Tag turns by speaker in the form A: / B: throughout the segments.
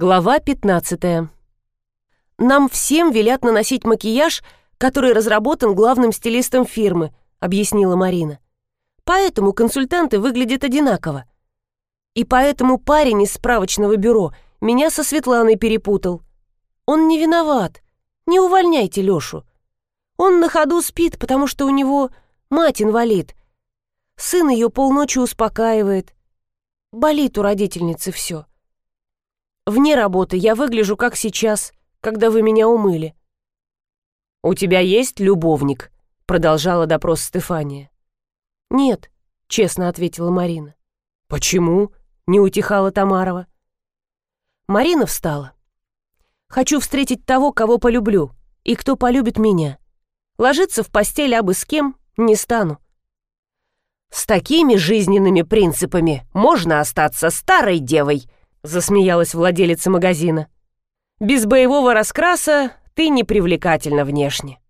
A: Глава 15. Нам всем велят наносить макияж, который разработан главным стилистом фирмы, объяснила Марина. Поэтому консультанты выглядят одинаково. И поэтому парень из справочного бюро меня со Светланой перепутал. Он не виноват. Не увольняйте Лёшу. Он на ходу спит, потому что у него мать инвалид. Сын ее полночи успокаивает. Болит у родительницы все. Вне работы я выгляжу как сейчас, когда вы меня умыли. «У тебя есть любовник?» — продолжала допрос Стефания. «Нет», — честно ответила Марина. «Почему?» — не утихала Тамарова. Марина встала. «Хочу встретить того, кого полюблю, и кто полюбит меня. Ложиться в постель абы с кем не стану». «С такими жизненными принципами можно остаться старой девой», засмеялась владелица магазина. «Без боевого раскраса ты непривлекательна внешне».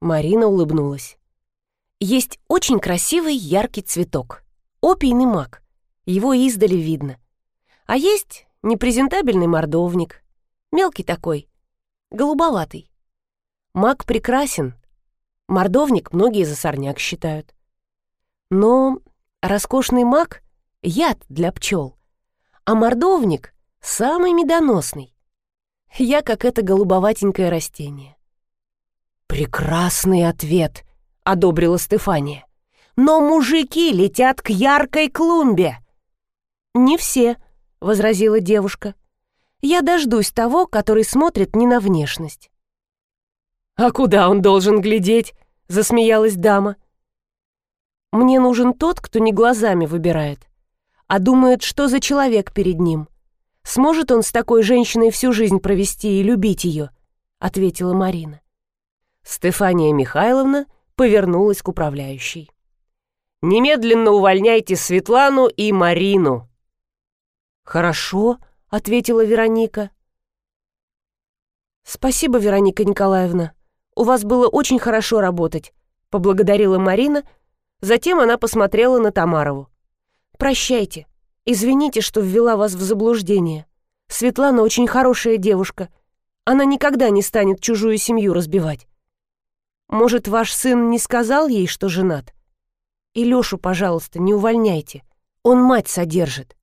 A: Марина улыбнулась. «Есть очень красивый яркий цветок. Опийный мак. Его издали видно. А есть непрезентабельный мордовник. Мелкий такой, голубоватый. Мак прекрасен. Мордовник многие за сорняк считают. Но роскошный мак — яд для пчел а мордовник самый медоносный. Я как это голубоватенькое растение. «Прекрасный ответ», — одобрила Стефания. «Но мужики летят к яркой клумбе». «Не все», — возразила девушка. «Я дождусь того, который смотрит не на внешность». «А куда он должен глядеть?» — засмеялась дама. «Мне нужен тот, кто не глазами выбирает, а думает, что за человек перед ним. Сможет он с такой женщиной всю жизнь провести и любить ее? ответила Марина. Стефания Михайловна повернулась к управляющей. «Немедленно увольняйте Светлану и Марину». «Хорошо», — ответила Вероника. «Спасибо, Вероника Николаевна. У вас было очень хорошо работать», — поблагодарила Марина. Затем она посмотрела на Тамарову. Прощайте. Извините, что ввела вас в заблуждение. Светлана очень хорошая девушка. Она никогда не станет чужую семью разбивать. Может, ваш сын не сказал ей, что женат? И Лёшу, пожалуйста, не увольняйте. Он мать содержит.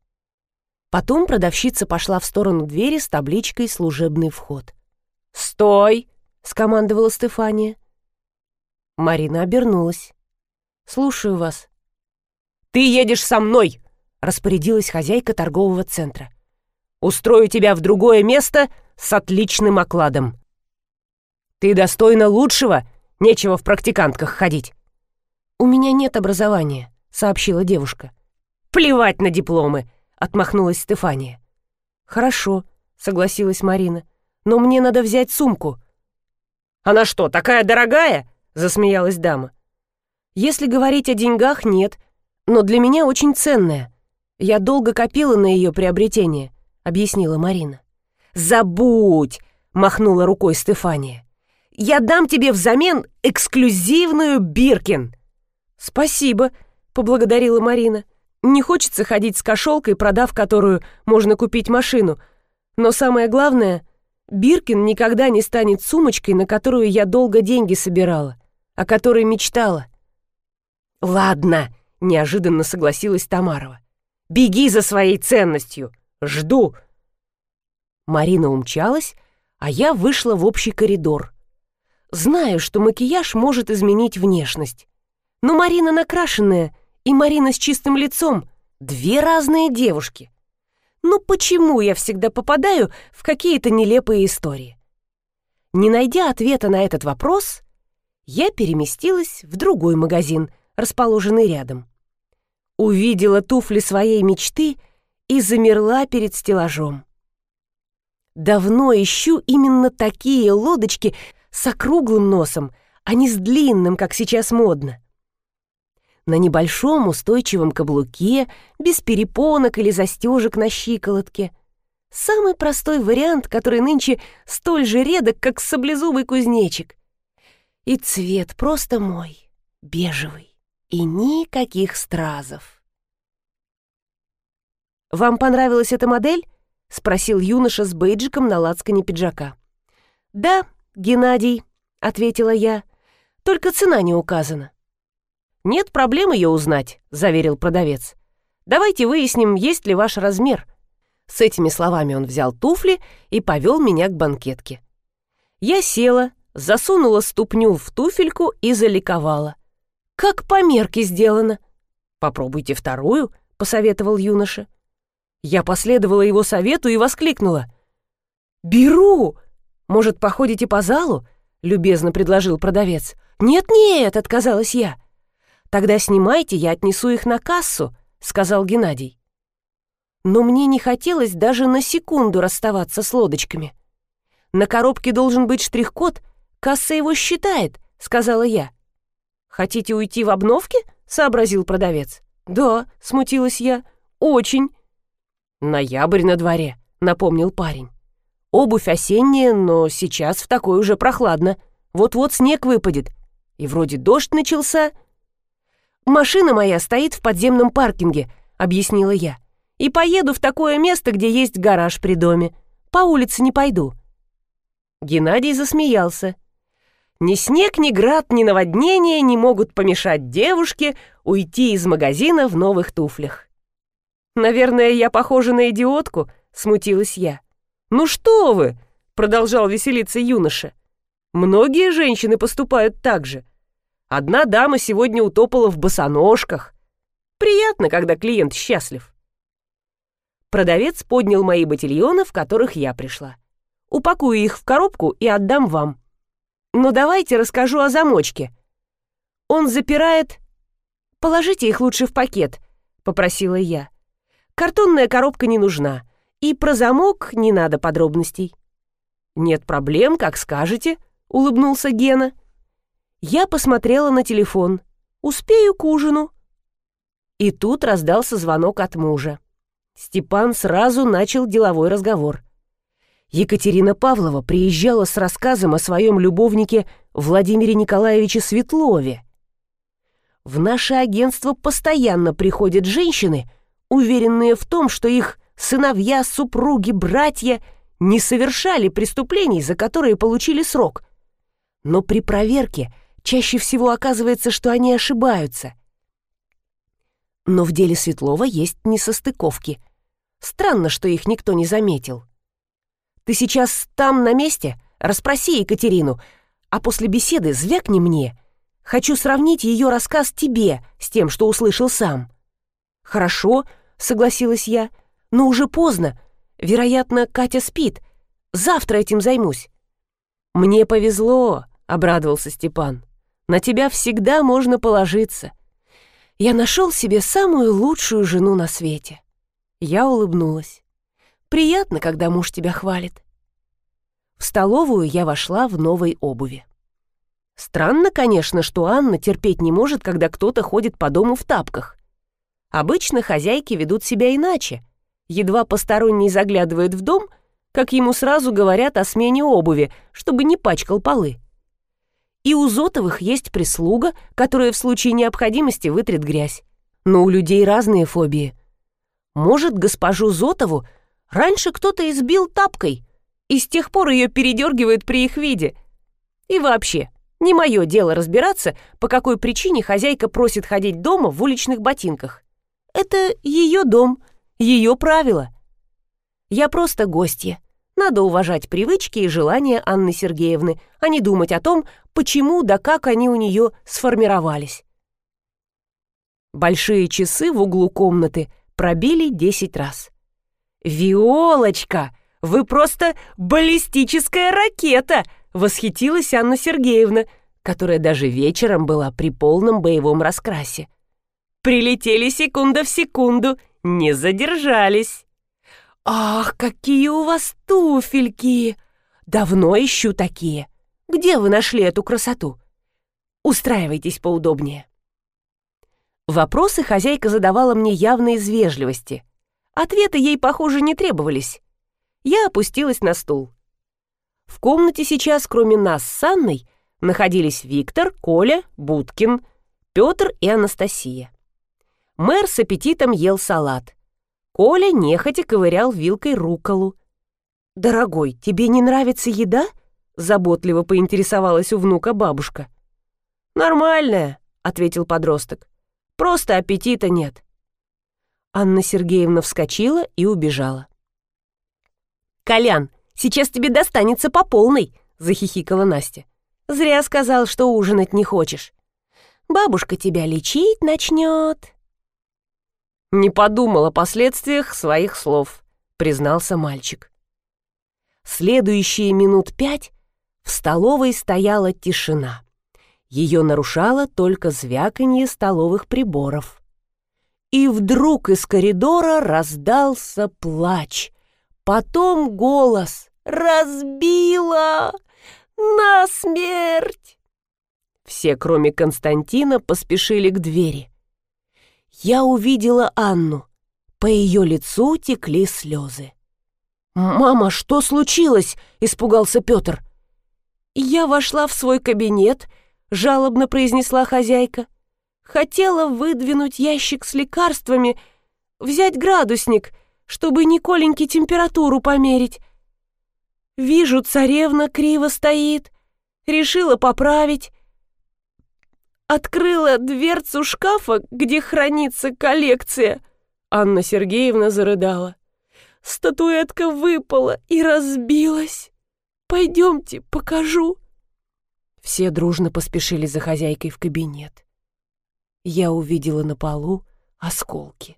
A: Потом продавщица пошла в сторону двери с табличкой «Служебный вход». «Стой!» — скомандовала Стефания. Марина обернулась. «Слушаю вас», «Ты едешь со мной!» — распорядилась хозяйка торгового центра. «Устрою тебя в другое место с отличным окладом. Ты достойна лучшего, нечего в практикантках ходить». «У меня нет образования», — сообщила девушка. «Плевать на дипломы», — отмахнулась Стефания. «Хорошо», — согласилась Марина. «Но мне надо взять сумку». «Она что, такая дорогая?» — засмеялась дама. «Если говорить о деньгах, нет но для меня очень ценная. Я долго копила на ее приобретение», — объяснила Марина. «Забудь!» — махнула рукой Стефания. «Я дам тебе взамен эксклюзивную Биркин!» «Спасибо», — поблагодарила Марина. «Не хочется ходить с кошелкой, продав которую можно купить машину. Но самое главное, Биркин никогда не станет сумочкой, на которую я долго деньги собирала, о которой мечтала». «Ладно», неожиданно согласилась Тамарова. «Беги за своей ценностью! Жду!» Марина умчалась, а я вышла в общий коридор. Знаю, что макияж может изменить внешность. Но Марина накрашенная и Марина с чистым лицом — две разные девушки. Ну почему я всегда попадаю в какие-то нелепые истории? Не найдя ответа на этот вопрос, я переместилась в другой магазин — расположенный рядом. Увидела туфли своей мечты и замерла перед стеллажом. Давно ищу именно такие лодочки с округлым носом, а не с длинным, как сейчас модно. На небольшом устойчивом каблуке, без перепонок или застежек на щиколотке. Самый простой вариант, который нынче столь же редок, как саблезубый кузнечик. И цвет просто мой, бежевый и никаких стразов. «Вам понравилась эта модель?» — спросил юноша с бейджиком на лацкане пиджака. «Да, Геннадий», — ответила я, — «только цена не указана». «Нет проблем ее узнать», — заверил продавец. «Давайте выясним, есть ли ваш размер». С этими словами он взял туфли и повел меня к банкетке. Я села, засунула ступню в туфельку и заликовала. «Как по мерке сделано!» «Попробуйте вторую», — посоветовал юноша. Я последовала его совету и воскликнула. «Беру! Может, походите по залу?» — любезно предложил продавец. «Нет-нет», — отказалась я. «Тогда снимайте, я отнесу их на кассу», — сказал Геннадий. Но мне не хотелось даже на секунду расставаться с лодочками. «На коробке должен быть штрих-код, касса его считает», — сказала я. «Хотите уйти в обновке?» — сообразил продавец. «Да», — смутилась я, — «очень». «Ноябрь на дворе», — напомнил парень. «Обувь осенняя, но сейчас в такой уже прохладно. Вот-вот снег выпадет. И вроде дождь начался». «Машина моя стоит в подземном паркинге», — объяснила я. «И поеду в такое место, где есть гараж при доме. По улице не пойду». Геннадий засмеялся. «Ни снег, ни град, ни наводнение не могут помешать девушке уйти из магазина в новых туфлях». «Наверное, я похожа на идиотку», — смутилась я. «Ну что вы!» — продолжал веселиться юноша. «Многие женщины поступают так же. Одна дама сегодня утопала в босоножках. Приятно, когда клиент счастлив. Продавец поднял мои ботильоны, в которых я пришла. Упакую их в коробку и отдам вам. Но давайте расскажу о замочке. Он запирает... Положите их лучше в пакет, попросила я. Картонная коробка не нужна. И про замок не надо подробностей. Нет проблем, как скажете, улыбнулся Гена. Я посмотрела на телефон. «Успею к ужину». И тут раздался звонок от мужа. Степан сразу начал деловой разговор. Екатерина Павлова приезжала с рассказом о своем любовнике Владимире Николаевиче Светлове. В наше агентство постоянно приходят женщины, уверенные в том, что их сыновья, супруги, братья не совершали преступлений, за которые получили срок. Но при проверке – чаще всего оказывается, что они ошибаются. Но в деле Светлова есть несостыковки. Странно, что их никто не заметил. Ты сейчас там на месте? Расспроси Екатерину, а после беседы звякни мне. Хочу сравнить ее рассказ тебе с тем, что услышал сам. Хорошо, согласилась я, но уже поздно. Вероятно, Катя спит. Завтра этим займусь. Мне повезло, обрадовался Степан. На тебя всегда можно положиться. Я нашел себе самую лучшую жену на свете. Я улыбнулась. Приятно, когда муж тебя хвалит. В столовую я вошла в новой обуви. Странно, конечно, что Анна терпеть не может, когда кто-то ходит по дому в тапках. Обычно хозяйки ведут себя иначе. Едва посторонний заглядывает в дом, как ему сразу говорят о смене обуви, чтобы не пачкал полы. И у Зотовых есть прислуга, которая в случае необходимости вытрет грязь. Но у людей разные фобии. Может, госпожу Зотову раньше кто-то избил тапкой, и с тех пор ее передергивают при их виде. И вообще, не мое дело разбираться, по какой причине хозяйка просит ходить дома в уличных ботинках. Это ее дом, ее правила. Я просто гостья. Надо уважать привычки и желания Анны Сергеевны, а не думать о том, почему да как они у нее сформировались. Большие часы в углу комнаты пробили десять раз. «Виолочка, вы просто баллистическая ракета!» — восхитилась Анна Сергеевна, которая даже вечером была при полном боевом раскрасе. «Прилетели секунда в секунду, не задержались!» «Ах, какие у вас туфельки! Давно ищу такие. Где вы нашли эту красоту? Устраивайтесь поудобнее». Вопросы хозяйка задавала мне явно из вежливости. Ответы ей, похоже, не требовались. Я опустилась на стул. В комнате сейчас, кроме нас с Анной, находились Виктор, Коля, Будкин, Петр и Анастасия. Мэр с аппетитом ел салат. Коля нехотя ковырял вилкой руколу. «Дорогой, тебе не нравится еда?» — заботливо поинтересовалась у внука бабушка. «Нормальная», — ответил подросток. «Просто аппетита нет». Анна Сергеевна вскочила и убежала. «Колян, сейчас тебе достанется по полной», — захихикала Настя. «Зря сказал, что ужинать не хочешь. Бабушка тебя лечить начнет». «Не подумал о последствиях своих слов», — признался мальчик. Следующие минут пять в столовой стояла тишина. Ее нарушало только звяканье столовых приборов. И вдруг из коридора раздался плач. Потом голос «Разбила! На смерть!» Все, кроме Константина, поспешили к двери я увидела Анну. По ее лицу текли слезы. «Мама, что случилось?» — испугался Петр. «Я вошла в свой кабинет», — жалобно произнесла хозяйка. «Хотела выдвинуть ящик с лекарствами, взять градусник, чтобы Николеньке температуру померить. Вижу, царевна криво стоит. Решила поправить открыла дверцу шкафа, где хранится коллекция. Анна Сергеевна зарыдала. Статуэтка выпала и разбилась. Пойдемте, покажу. Все дружно поспешили за хозяйкой в кабинет. Я увидела на полу осколки.